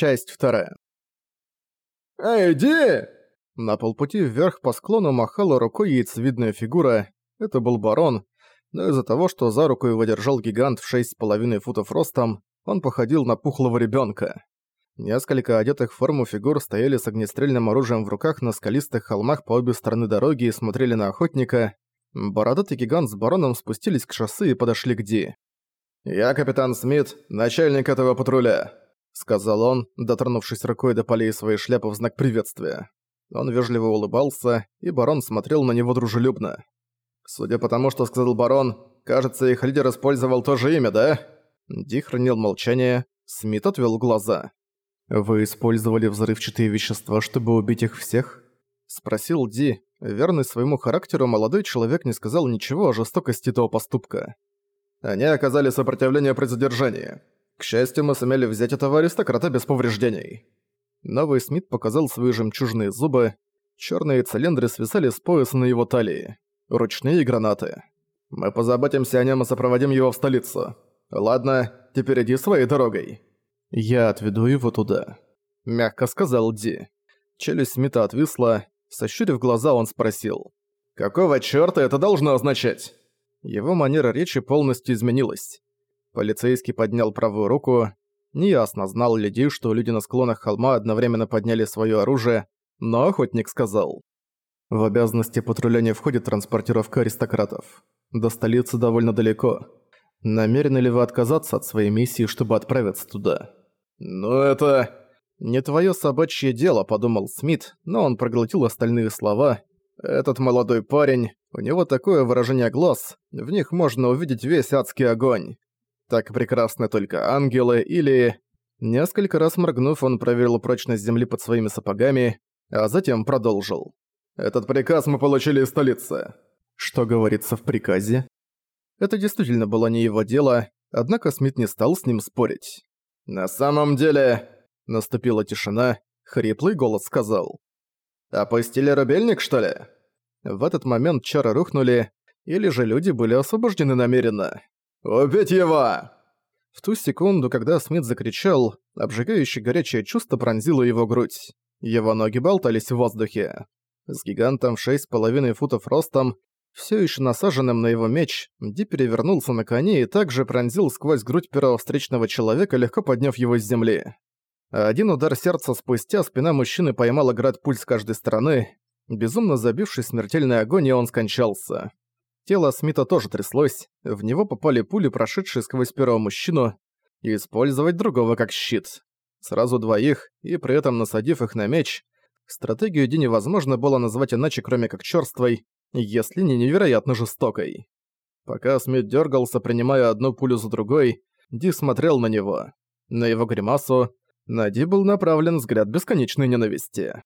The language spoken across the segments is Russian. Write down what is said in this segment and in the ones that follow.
Часть вторая. «Эй, иди!» На полпути вверх по склону махала рукой яйцевидная фигура. Это был барон, но из-за того, что за руку его держал гигант в 6,5 футов ростом, он походил на пухлого ребенка. Несколько одетых в форму фигур стояли с огнестрельным оружием в руках на скалистых холмах по обе стороны дороги и смотрели на охотника. Бородатый гигант с бароном спустились к шоссе и подошли к Ди. «Я капитан Смит, начальник этого патруля», — сказал он, дотронувшись рукой до полей своей шляпы в знак приветствия. Он вежливо улыбался, и барон смотрел на него дружелюбно. «Судя по тому, что сказал барон, кажется, их лидер использовал то же имя, да?» Ди хранил молчание, Смит отвел глаза. «Вы использовали взрывчатые вещества, чтобы убить их всех?» Спросил Ди. Верный своему характеру, молодой человек не сказал ничего о жестокости этого поступка. «Они оказали сопротивление при задержании. К счастью, мы сумели взять этого аристократа без повреждений». Новый Смит показал свои жемчужные зубы. Черные цилиндры свисали с пояса на его талии. Ручные гранаты. «Мы позаботимся о нем и сопроводим его в столицу. Ладно, теперь иди своей дорогой». «Я отведу его туда», — мягко сказал Ди. Челюсть Смита отвисла, сощурив глаза, он спросил. «Какого чёрта это должно означать?» Его манера речи полностью изменилась. Полицейский поднял правую руку. Неясно, знал ли Ди, что люди на склонах холма одновременно подняли своё оружие, но охотник сказал. «В обязанности патруля не входит транспортировка аристократов. До столицы довольно далеко. Намерены ли вы отказаться от своей миссии, чтобы отправиться туда?» «Ну это...» «Не твое собачье дело», — подумал Смит, но он проглотил остальные слова. «Этот молодой парень, у него такое выражение глаз, в них можно увидеть весь адский огонь. Так прекрасны только ангелы или...» Несколько раз моргнув, он проверил прочность земли под своими сапогами, а затем продолжил. «Этот приказ мы получили из столицы». Что говорится в приказе? Это действительно было не его дело, однако Смит не стал с ним спорить. «На самом деле...» Наступила тишина, хриплый голос сказал. «Опустили рубельник, что ли?» В этот момент чары рухнули, или же люди были освобождены намеренно. «Убить его!» В ту секунду, когда Смит закричал, обжигающее горячее чувство пронзило его грудь. Его ноги болтались в воздухе. С гигантом в шесть с половиной футов ростом все еще насаженным на его меч, Ди перевернулся на коне и также пронзил сквозь грудь первого встречного человека, легко подняв его с земли. Один удар сердца спустя спина мужчины поймала град пуль с каждой стороны. Безумно забившись смертельной агонии, он скончался. Тело Смита тоже тряслось, в него попали пули, прошедшие сквозь первого мужчину, и использовать другого как щит. Сразу двоих, и при этом насадив их на меч, стратегию Ди невозможно было назвать иначе, кроме как чёрствой, если не невероятно жестокой. Пока Смит дергался, принимая одну пулю за другой, Ди смотрел на него. На его гримасу на Ди был направлен взгляд бесконечной ненависти.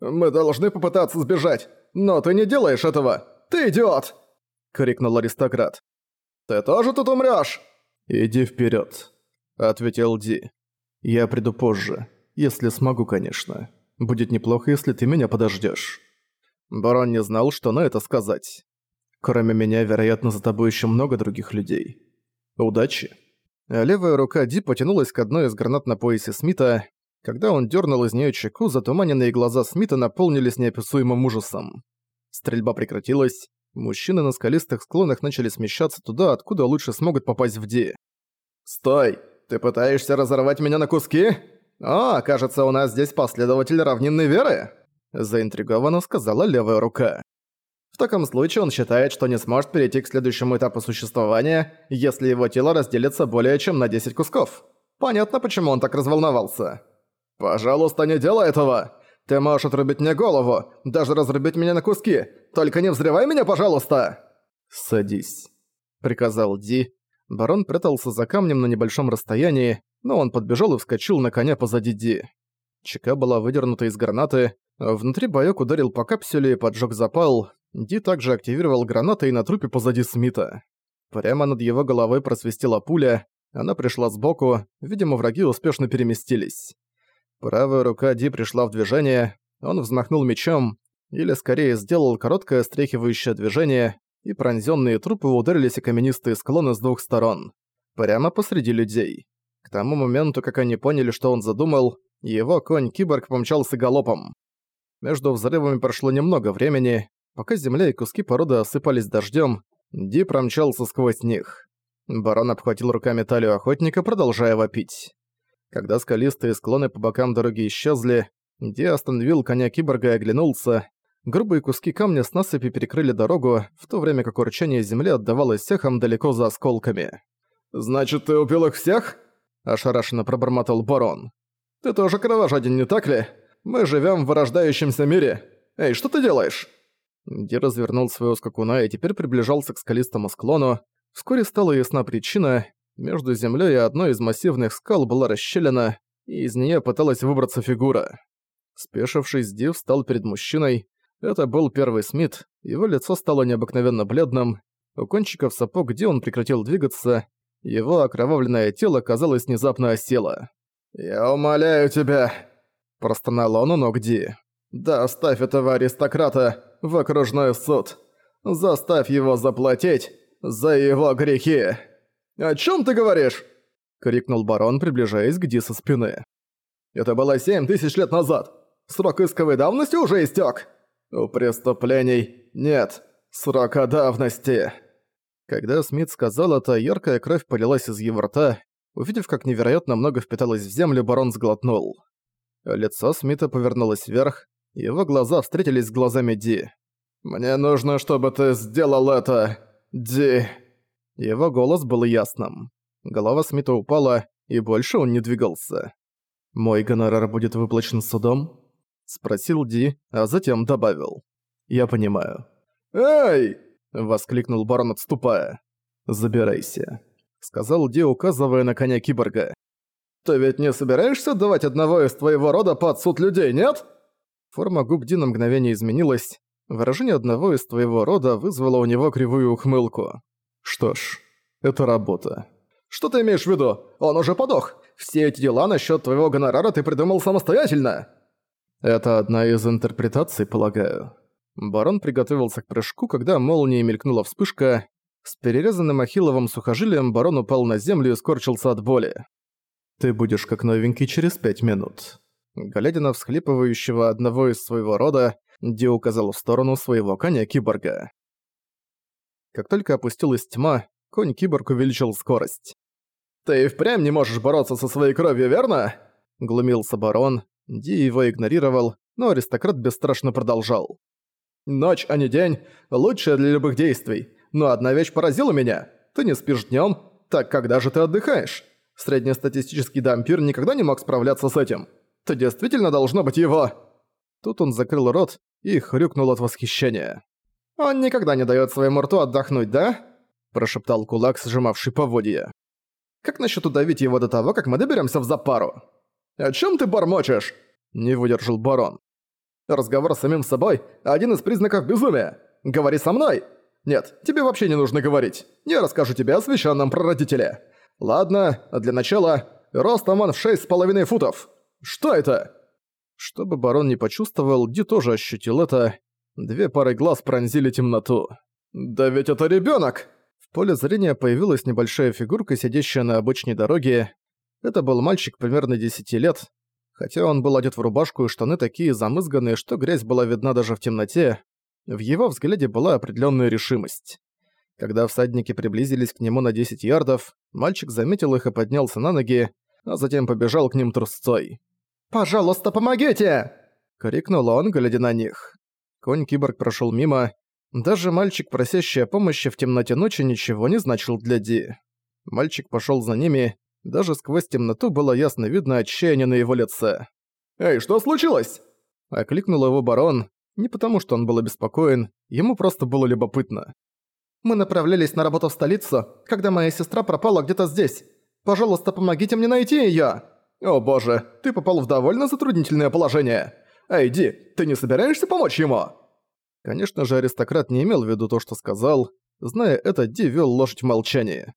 «Мы должны попытаться сбежать, но ты не делаешь этого! Ты идиот!» — крикнул аристократ. «Ты тоже тут умрёшь?» «Иди вперёд», — ответил Ди. «Я приду позже, если смогу, конечно. Будет неплохо, если ты меня подождёшь». Барон не знал, что на это сказать. Кроме меня, вероятно, за тобой еще много других людей. Удачи. Левая рука Ди потянулась к одной из гранат на поясе Смита. Когда он дернул из нее чеку, затуманенные глаза Смита наполнились неописуемым ужасом. Стрельба прекратилась. Мужчины на скалистых склонах начали смещаться туда, откуда лучше смогут попасть в Ди. «Стой! Ты пытаешься разорвать меня на куски? О, кажется, у нас здесь последователь равнинной веры!» заинтригованно сказала левая рука. В таком случае он считает, что не сможет перейти к следующему этапу существования, если его тело разделится более чем на 10 кусков. Понятно, почему он так разволновался. «Пожалуйста, не делай этого! Ты можешь отрубить мне голову, даже разрубить меня на куски, только не взрывай меня, пожалуйста!» «Садись», — приказал Ди. Барон прятался за камнем на небольшом расстоянии, но он подбежал и вскочил на коня позади Ди. Чека была выдернута из гранаты, Внутри боёк ударил по капсуле и поджёг запал. Ди также активировал гранаты и на трупе позади Смита. Прямо над его головой просвистела пуля, она пришла сбоку, видимо, враги успешно переместились. Правая рука Ди пришла в движение, он взмахнул мечом, или скорее сделал короткое стряхивающее движение, и пронзённые трупы ударились о каменистые склоны с двух сторон. Прямо посреди людей. К тому моменту, как они поняли, что он задумал, его конь-киборг помчался галопом. Между взрывами прошло немного времени, пока земля и куски породы осыпались дождем, Ди промчался сквозь них. Барон обхватил руками талию охотника, продолжая вопить. Когда скалистые склоны по бокам дороги исчезли, Ди остановил коня киборга и оглянулся. Грубые куски камня с насыпи перекрыли дорогу, в то время как урчание земли отдавалось эхом далеко за осколками. «Значит, ты убил их всех?» – ошарашенно пробормотал барон. «Ты тоже кровожаден, не так ли? Мы живем в вырождающемся мире. Эй, что ты делаешь?» Ди развернул своего скакуна и теперь приближался к скалистому склону. Вскоре стала ясна причина. Между землей и одной из массивных скал была расщелина, и из нее пыталась выбраться фигура. Спешившись, Ди встал перед мужчиной. Это был первый Смит, его лицо стало необыкновенно бледным. У кончиков сапог, где он прекратил двигаться, его окровавленное тело, казалось, внезапно осело. «Я умоляю тебя!» – простонал он у ног Ди. «Да оставь этого аристократа в окружной суд. Заставь его заплатить за его грехи. О чем ты говоришь?» — крикнул барон, приближаясь к Ди со спины. «Это было семь тысяч лет назад. Срок исковой давности уже истек. У преступлений нет срока давности». Когда Смит сказал это, яркая кровь полилась из его рта. Увидев, как невероятно много впиталось в землю, барон сглотнул. Лицо Смита повернулось вверх, его глаза встретились с глазами Ди. «Мне нужно, чтобы ты сделал это, Ди!» Его голос был ясным. Голова Смита упала, и больше он не двигался. «Мой гонорар будет выплачен судом?» Спросил Ди, а затем добавил. «Я понимаю». «Эй!» — воскликнул барон, отступая. «Забирайся», — сказал Ди, указывая на коня киборга. «Ты ведь не собираешься давать одного из твоего рода под суд людей, нет?» Форма губ Ди на мгновение изменилась. Выражение одного из твоего рода вызвало у него кривую ухмылку. Что ж, это работа. Что ты имеешь в виду? Он уже подох. Все эти дела насчет твоего гонорара ты придумал самостоятельно. Это одна из интерпретаций, полагаю. Барон приготовился к прыжку, когда молнией мелькнула вспышка. С перерезанным ахилловым сухожилием барон упал на землю и скорчился от боли. «Ты будешь как новенький через пять минут». Глядя на всхлипывающего одного из своего рода, Ди указал в сторону своего коня-киборга. Как только опустилась тьма, конь-киборг увеличил скорость. «Ты и впрямь не можешь бороться со своей кровью, верно?» Глумился барон. Ди его игнорировал, но аристократ бесстрашно продолжал. «Ночь, а не день, лучшая для любых действий. Но одна вещь поразила меня. Ты не спишь днем, так когда же ты отдыхаешь? Среднестатистический дампир никогда не мог справляться с этим. Ты действительно должно быть его...» Тут он закрыл рот и хрюкнул от восхищения. «Он никогда не дает своему рту отдохнуть, да?» прошептал кулак, сжимавший поводья. «Как насчет удавить его до того, как мы доберемся в запару?» «О чем ты бормочешь?» не выдержал барон. «Разговор с самим собой – один из признаков безумия. Говори со мной!» «Нет, тебе вообще не нужно говорить. Я расскажу тебе о священном прародителе. Ладно, для начала, ростом он в шесть с половиной футов. Что это?» Чтобы барон не почувствовал, Ди тоже ощутил это. Две пары глаз пронзили темноту. «Да ведь это ребёнок!» В поле зрения появилась небольшая фигурка, сидящая на обочине дороги. Это был мальчик примерно 10 лет. Хотя он был одет в рубашку и штаны такие замызганные, что грязь была видна даже в темноте, в его взгляде была определенная решимость. Когда всадники приблизились к нему на 10 ярдов, мальчик заметил их и поднялся на ноги, а затем побежал к ним трусцой. «Пожалуйста, помогите!» — крикнул он, глядя на них. Конь-киборг прошел мимо. Даже мальчик, просящий о помощи в темноте ночи, ничего не значил для Ди. Мальчик пошел за ними. Даже сквозь темноту было ясно видно отчаяние на его лице. «Эй, что случилось?» — окликнул его барон. Не потому, что он был обеспокоен, ему просто было любопытно. «Мы направлялись на работу в столицу, когда моя сестра пропала где-то здесь. Пожалуйста, помогите мне найти её!» «О боже, ты попал в довольно затруднительное положение. Эй, Ди, ты не собираешься помочь ему?» Конечно же, аристократ не имел в виду то, что сказал. Зная это, Ди вел лошадь в молчании.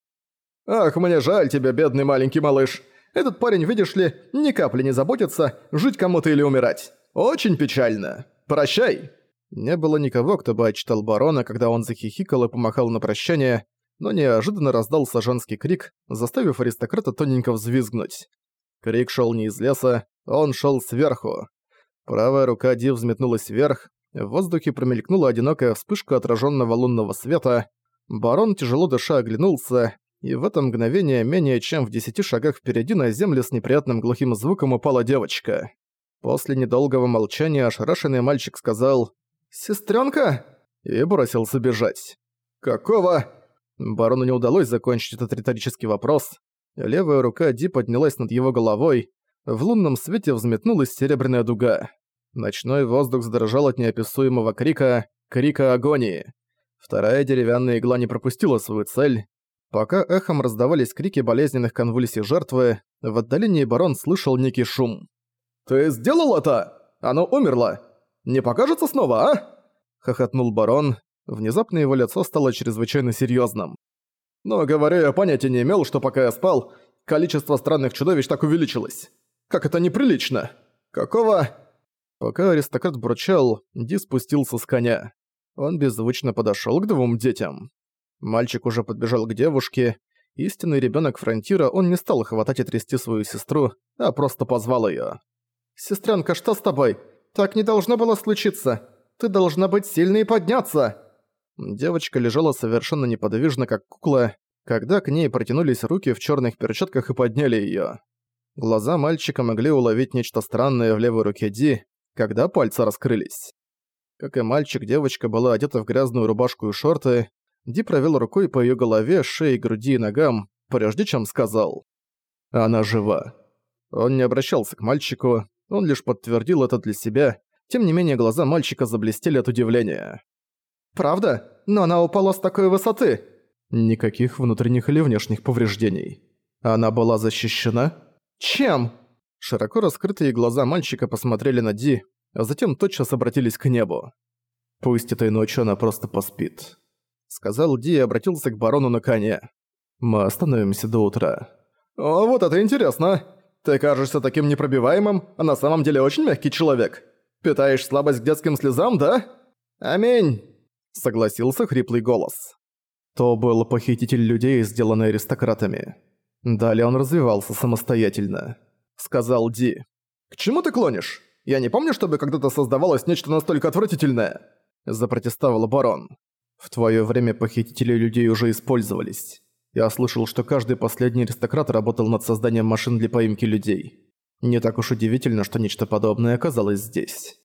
«Ах, мне жаль тебя, бедный маленький малыш. Этот парень, видишь ли, ни капли не заботится, жить кому-то или умирать. Очень печально. Прощай!» Не было никого, кто бы отчитал барона, когда он захихикал и помахал на прощание. но неожиданно раздался женский крик, заставив аристократа тоненько взвизгнуть. Крик шел не из леса, он шел сверху. Правая рука Ди взметнулась вверх, в воздухе промелькнула одинокая вспышка отраженного лунного света. Барон, тяжело дыша, оглянулся, и в это мгновение менее чем в десяти шагах впереди на землю с неприятным глухим звуком упала девочка. После недолгого молчания ошарашенный мальчик сказал «Сестрёнка!» и бросился бежать. «Какого?» Барону не удалось закончить этот риторический вопрос. Левая рука Ди поднялась над его головой. В лунном свете взметнулась серебряная дуга. Ночной воздух задрожал от неописуемого крика, крика агонии. Вторая деревянная игла не пропустила свою цель. Пока эхом раздавались крики болезненных конвульсий жертвы, в отдалении барон слышал некий шум. «Ты сделал это? Оно умерло! Не покажется снова, а?» Хохотнул барон. Внезапно его лицо стало чрезвычайно серьезным. «Но, говоря, я понятия не имел, что пока я спал, количество странных чудовищ так увеличилось. Как это неприлично! Какого...» Пока аристократ бурчал, Ди спустился с коня. Он беззвучно подошёл к двум детям. Мальчик уже подбежал к девушке. Истинный ребёнок Фронтира, он не стал хватать и трясти свою сестру, а просто позвал её. «Сестрёнка, что с тобой? Так не должно было случиться. Ты должна быть сильной и подняться!» Девочка лежала совершенно неподвижно, как кукла, когда к ней протянулись руки в чёрных перчатках и подняли её. Глаза мальчика могли уловить нечто странное в левой руке Ди, когда пальцы раскрылись. Как и мальчик, девочка была одета в грязную рубашку и шорты. Ди провел рукой по её голове, шее, груди и ногам, прежде чем сказал. «Она жива». Он не обращался к мальчику, он лишь подтвердил это для себя, тем не менее глаза мальчика заблестели от удивления. «Правда? Но она упала с такой высоты!» Никаких внутренних или внешних повреждений. Она была защищена? Чем? Широко раскрытые глаза мальчика посмотрели на Ди, а затем тотчас обратились к небу. «Пусть этой ночью она просто поспит», — сказал Ди и обратился к барону на коне. «Мы остановимся до утра». «О, вот это интересно! Ты кажешься таким непробиваемым, а на самом деле очень мягкий человек. Питаешь слабость к детским слезам, да? Аминь!» — согласился хриплый голос. То был похититель людей, сделанный аристократами. Далее он развивался самостоятельно. Сказал Ди. «К чему ты клонишь? Я не помню, чтобы когда-то создавалось нечто настолько отвратительное!» Запротестовал барон. «В твое время похитители людей уже использовались. Я слышал, что каждый последний аристократ работал над созданием машин для поимки людей. Не так уж удивительно, что нечто подобное оказалось здесь».